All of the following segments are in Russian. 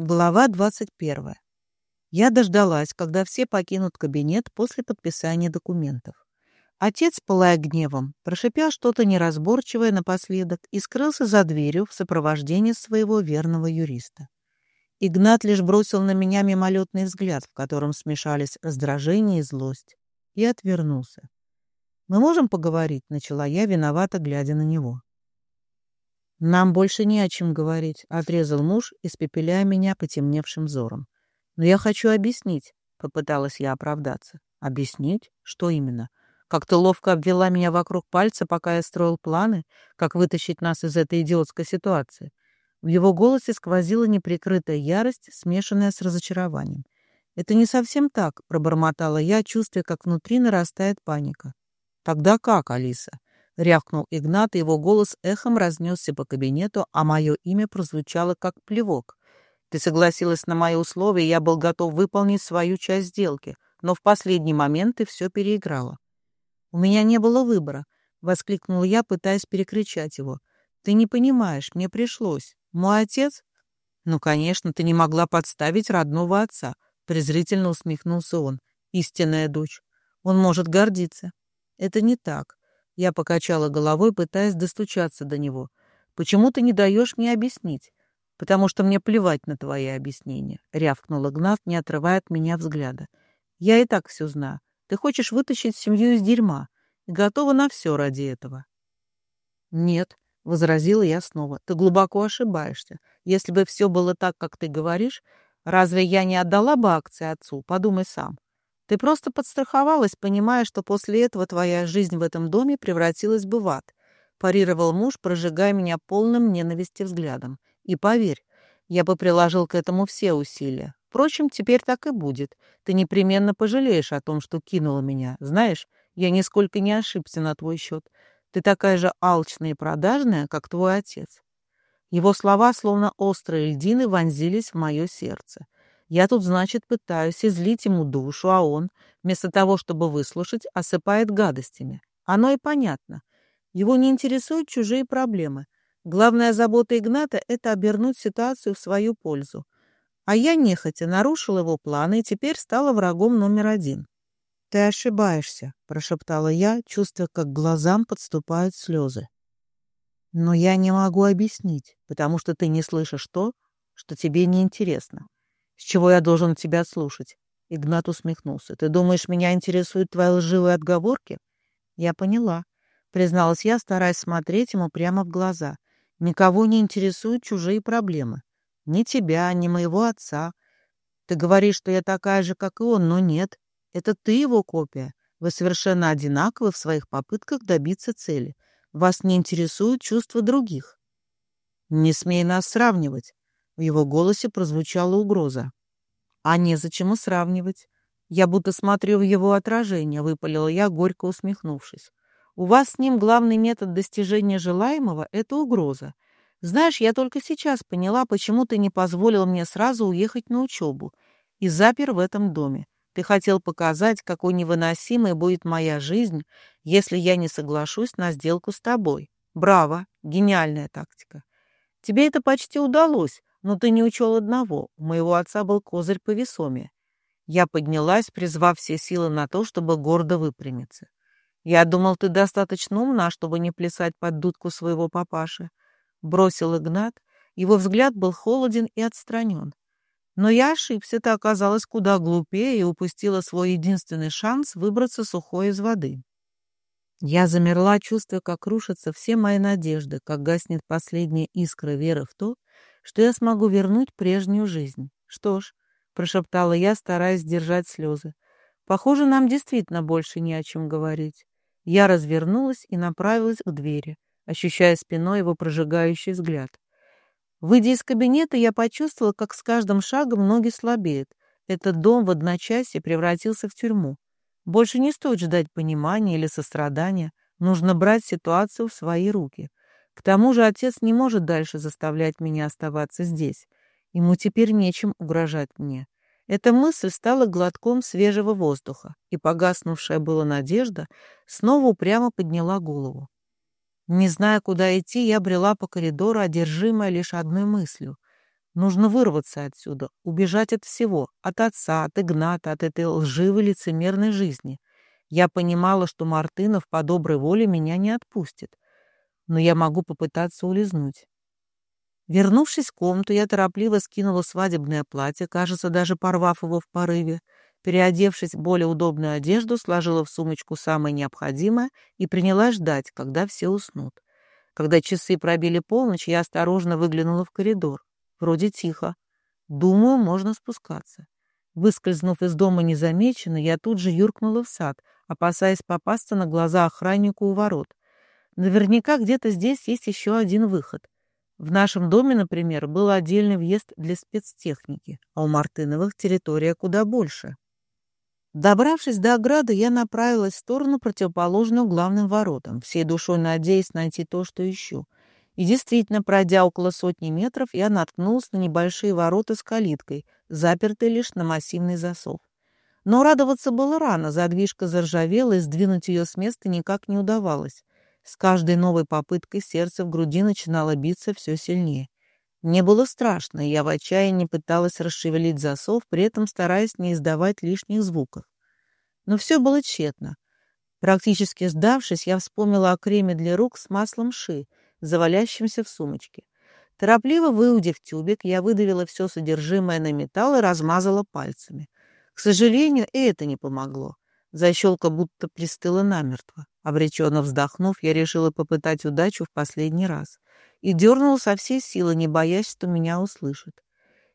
Глава 21. Я дождалась, когда все покинут кабинет после подписания документов. Отец, пылая гневом, прошипел что-то неразборчивое напоследок и скрылся за дверью в сопровождении своего верного юриста. Игнат лишь бросил на меня мимолетный взгляд, в котором смешались раздражение и злость, и отвернулся. «Мы можем поговорить?» — начала я, виновато глядя на него. «Нам больше не о чем говорить», — отрезал муж, испепеляя меня потемневшим взором. «Но я хочу объяснить», — попыталась я оправдаться. «Объяснить? Что именно? Как ты ловко обвела меня вокруг пальца, пока я строил планы, как вытащить нас из этой идиотской ситуации». В его голосе сквозила неприкрытая ярость, смешанная с разочарованием. «Это не совсем так», — пробормотала я, чувствуя, как внутри нарастает паника. «Тогда как, Алиса?» Рявкнул Игнат, и его голос эхом разнесся по кабинету, а мое имя прозвучало как плевок. «Ты согласилась на мои условия, я был готов выполнить свою часть сделки, но в последний момент ты все переиграла». «У меня не было выбора», — воскликнул я, пытаясь перекричать его. «Ты не понимаешь, мне пришлось. Мой отец...» «Ну, конечно, ты не могла подставить родного отца», — презрительно усмехнулся он. «Истинная дочь. Он может гордиться». «Это не так. Я покачала головой, пытаясь достучаться до него. «Почему ты не даешь мне объяснить?» «Потому что мне плевать на твои объяснения», — рявкнул Игнат, не отрывая от меня взгляда. «Я и так все знаю. Ты хочешь вытащить семью из дерьма и готова на все ради этого». «Нет», — возразила я снова, — «ты глубоко ошибаешься. Если бы все было так, как ты говоришь, разве я не отдала бы акции отцу? Подумай сам. Ты просто подстраховалась, понимая, что после этого твоя жизнь в этом доме превратилась бы в ад. Парировал муж, прожигая меня полным ненависти взглядом. И поверь, я бы приложил к этому все усилия. Впрочем, теперь так и будет. Ты непременно пожалеешь о том, что кинула меня. Знаешь, я нисколько не ошибся на твой счет. Ты такая же алчная и продажная, как твой отец. Его слова, словно острые льдины, вонзились в мое сердце. Я тут, значит, пытаюсь излить ему душу, а он, вместо того, чтобы выслушать, осыпает гадостями. Оно и понятно. Его не интересуют чужие проблемы. Главная забота Игната — это обернуть ситуацию в свою пользу. А я нехотя нарушила его планы и теперь стала врагом номер один. «Ты ошибаешься», — прошептала я, чувствуя, как глазам подступают слезы. «Но я не могу объяснить, потому что ты не слышишь то, что тебе неинтересно. «С чего я должен тебя слушать?» Игнат усмехнулся. «Ты думаешь, меня интересуют твои лживые отговорки?» «Я поняла», — призналась я, стараясь смотреть ему прямо в глаза. «Никого не интересуют чужие проблемы. Ни тебя, ни моего отца. Ты говоришь, что я такая же, как и он, но нет. Это ты его копия. Вы совершенно одинаковы в своих попытках добиться цели. Вас не интересуют чувства других». «Не смей нас сравнивать», в его голосе прозвучала угроза. «А незачем и сравнивать. Я будто смотрю в его отражение», — выпалила я, горько усмехнувшись. «У вас с ним главный метод достижения желаемого — это угроза. Знаешь, я только сейчас поняла, почему ты не позволил мне сразу уехать на учебу и запер в этом доме. Ты хотел показать, какой невыносимой будет моя жизнь, если я не соглашусь на сделку с тобой. Браво! Гениальная тактика. Тебе это почти удалось, но ты не учел одного. У моего отца был козырь по весоме. Я поднялась, призвав все силы на то, чтобы гордо выпрямиться. Я думал, ты достаточно умна, чтобы не плясать под дудку своего папаши. Бросил Игнат. Его взгляд был холоден и отстранен. Но я ошибся, ты оказалась куда глупее и упустила свой единственный шанс выбраться сухой из воды. Я замерла, чувствуя, как рушатся все мои надежды, как гаснет последняя искра веры в то, что я смогу вернуть прежнюю жизнь. Что ж, прошептала я, стараясь сдержать слезы. Похоже, нам действительно больше не о чем говорить. Я развернулась и направилась к двери, ощущая спиной его прожигающий взгляд. Выйдя из кабинета, я почувствовала, как с каждым шагом ноги слабеют. Этот дом в одночасье превратился в тюрьму. Больше не стоит ждать понимания или сострадания. Нужно брать ситуацию в свои руки. К тому же отец не может дальше заставлять меня оставаться здесь. Ему теперь нечем угрожать мне. Эта мысль стала глотком свежего воздуха, и погаснувшая была надежда снова упрямо подняла голову. Не зная, куда идти, я брела по коридору, одержимая лишь одной мыслью. Нужно вырваться отсюда, убежать от всего, от отца, от Игната, от этой лживой лицемерной жизни. Я понимала, что Мартынов по доброй воле меня не отпустит, но я могу попытаться улизнуть. Вернувшись в комнату, я торопливо скинула свадебное платье, кажется, даже порвав его в порыве. Переодевшись в более удобную одежду, сложила в сумочку самое необходимое и принялась ждать, когда все уснут. Когда часы пробили полночь, я осторожно выглянула в коридор. Вроде тихо. Думаю, можно спускаться. Выскользнув из дома незамеченно, я тут же юркнула в сад, опасаясь попасться на глаза охраннику у ворот. Наверняка где-то здесь есть еще один выход — в нашем доме, например, был отдельный въезд для спецтехники, а у Мартыновых территория куда больше. Добравшись до ограды, я направилась в сторону, противоположную главным воротам, всей душой надеясь найти то, что ищу. И действительно, пройдя около сотни метров, я наткнулась на небольшие ворота с калиткой, запертые лишь на массивный засов. Но радоваться было рано, задвижка заржавела, и сдвинуть ее с места никак не удавалось. С каждой новой попыткой сердце в груди начинало биться все сильнее. Мне было страшно, я в отчаянии пыталась расшевелить засов, при этом стараясь не издавать лишних звуков. Но все было тщетно. Практически сдавшись, я вспомнила о креме для рук с маслом ши, завалящимся в сумочке. Торопливо выудив тюбик, я выдавила все содержимое на металл и размазала пальцами. К сожалению, и это не помогло. Защелка будто пристыла намертво. Обреченно вздохнув, я решила попытать удачу в последний раз. И дернула со всей силы, не боясь, что меня услышат.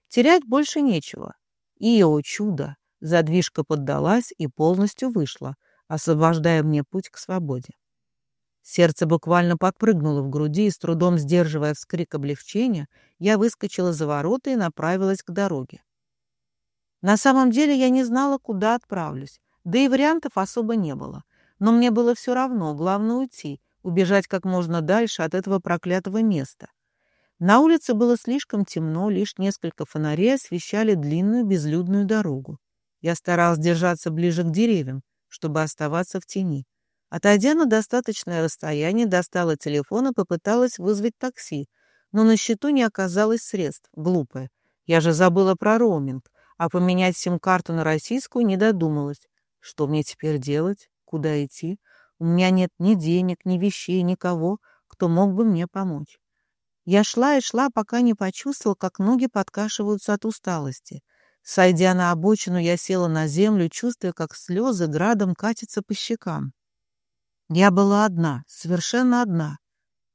Терять больше нечего. И, о чудо, задвижка поддалась и полностью вышла, освобождая мне путь к свободе. Сердце буквально подпрыгнуло в груди, и с трудом сдерживая вскрик облегчения, я выскочила за ворота и направилась к дороге. На самом деле я не знала, куда отправлюсь, да и вариантов особо не было. Но мне было все равно, главное уйти, убежать как можно дальше от этого проклятого места. На улице было слишком темно, лишь несколько фонарей освещали длинную безлюдную дорогу. Я старалась держаться ближе к деревьям, чтобы оставаться в тени. Отойдя на достаточное расстояние, достала телефон и попыталась вызвать такси, но на счету не оказалось средств. Глупая. Я же забыла про роуминг, а поменять сим-карту на российскую не додумалась. Что мне теперь делать? куда идти. У меня нет ни денег, ни вещей, никого, кто мог бы мне помочь. Я шла и шла, пока не почувствовала, как ноги подкашиваются от усталости. Сойдя на обочину, я села на землю, чувствуя, как слезы градом катятся по щекам. Я была одна, совершенно одна.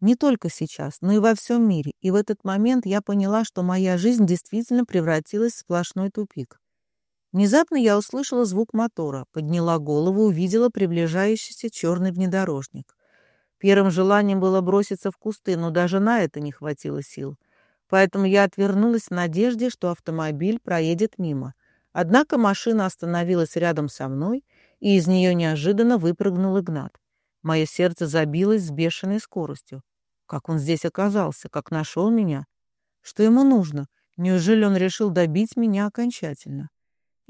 Не только сейчас, но и во всем мире. И в этот момент я поняла, что моя жизнь действительно превратилась в сплошной тупик. Внезапно я услышала звук мотора, подняла голову, увидела приближающийся черный внедорожник. Первым желанием было броситься в кусты, но даже на это не хватило сил. Поэтому я отвернулась в надежде, что автомобиль проедет мимо. Однако машина остановилась рядом со мной, и из нее неожиданно выпрыгнул Игнат. Мое сердце забилось с бешеной скоростью. Как он здесь оказался? Как нашел меня? Что ему нужно? Неужели он решил добить меня окончательно?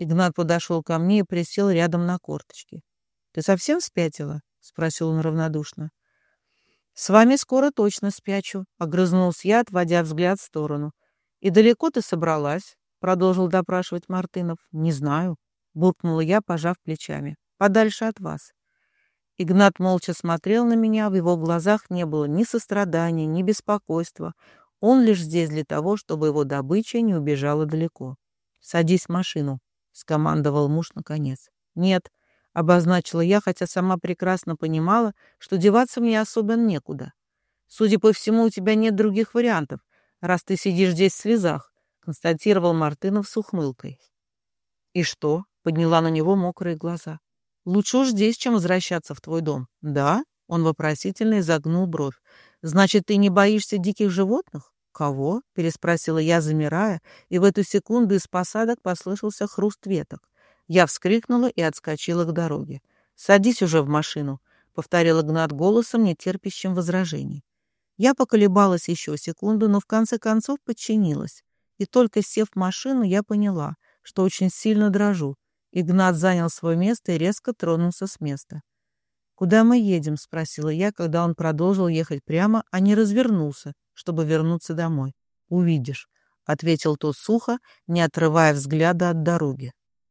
Игнат подошел ко мне и присел рядом на корточки. «Ты совсем спятила?» — спросил он равнодушно. «С вами скоро точно спячу», — огрызнулся я, отводя взгляд в сторону. «И далеко ты собралась?» — продолжил допрашивать Мартынов. «Не знаю», — буркнула я, пожав плечами. «Подальше от вас». Игнат молча смотрел на меня, в его глазах не было ни сострадания, ни беспокойства. Он лишь здесь для того, чтобы его добыча не убежала далеко. «Садись в машину», скомандовал муж наконец. «Нет», — обозначила я, хотя сама прекрасно понимала, что деваться мне особо некуда. «Судя по всему, у тебя нет других вариантов, раз ты сидишь здесь в слезах», — констатировал Мартынов с ухмылкой. «И что?» — подняла на него мокрые глаза. «Лучше уж здесь, чем возвращаться в твой дом». «Да?» — он вопросительно изогнул бровь. «Значит, ты не боишься диких животных?» «Кого?» — переспросила я, замирая, и в эту секунду из посадок послышался хруст веток. Я вскрикнула и отскочила к дороге. «Садись уже в машину», — повторил Игнат голосом, не терпящим возражений. Я поколебалась еще секунду, но в конце концов подчинилась. И только сев в машину, я поняла, что очень сильно дрожу. Игнат занял свое место и резко тронулся с места. «Куда мы едем?» — спросила я, когда он продолжил ехать прямо, а не развернулся, чтобы вернуться домой. Увидишь. ответил тот сухо, не отрывая взгляда от дороги.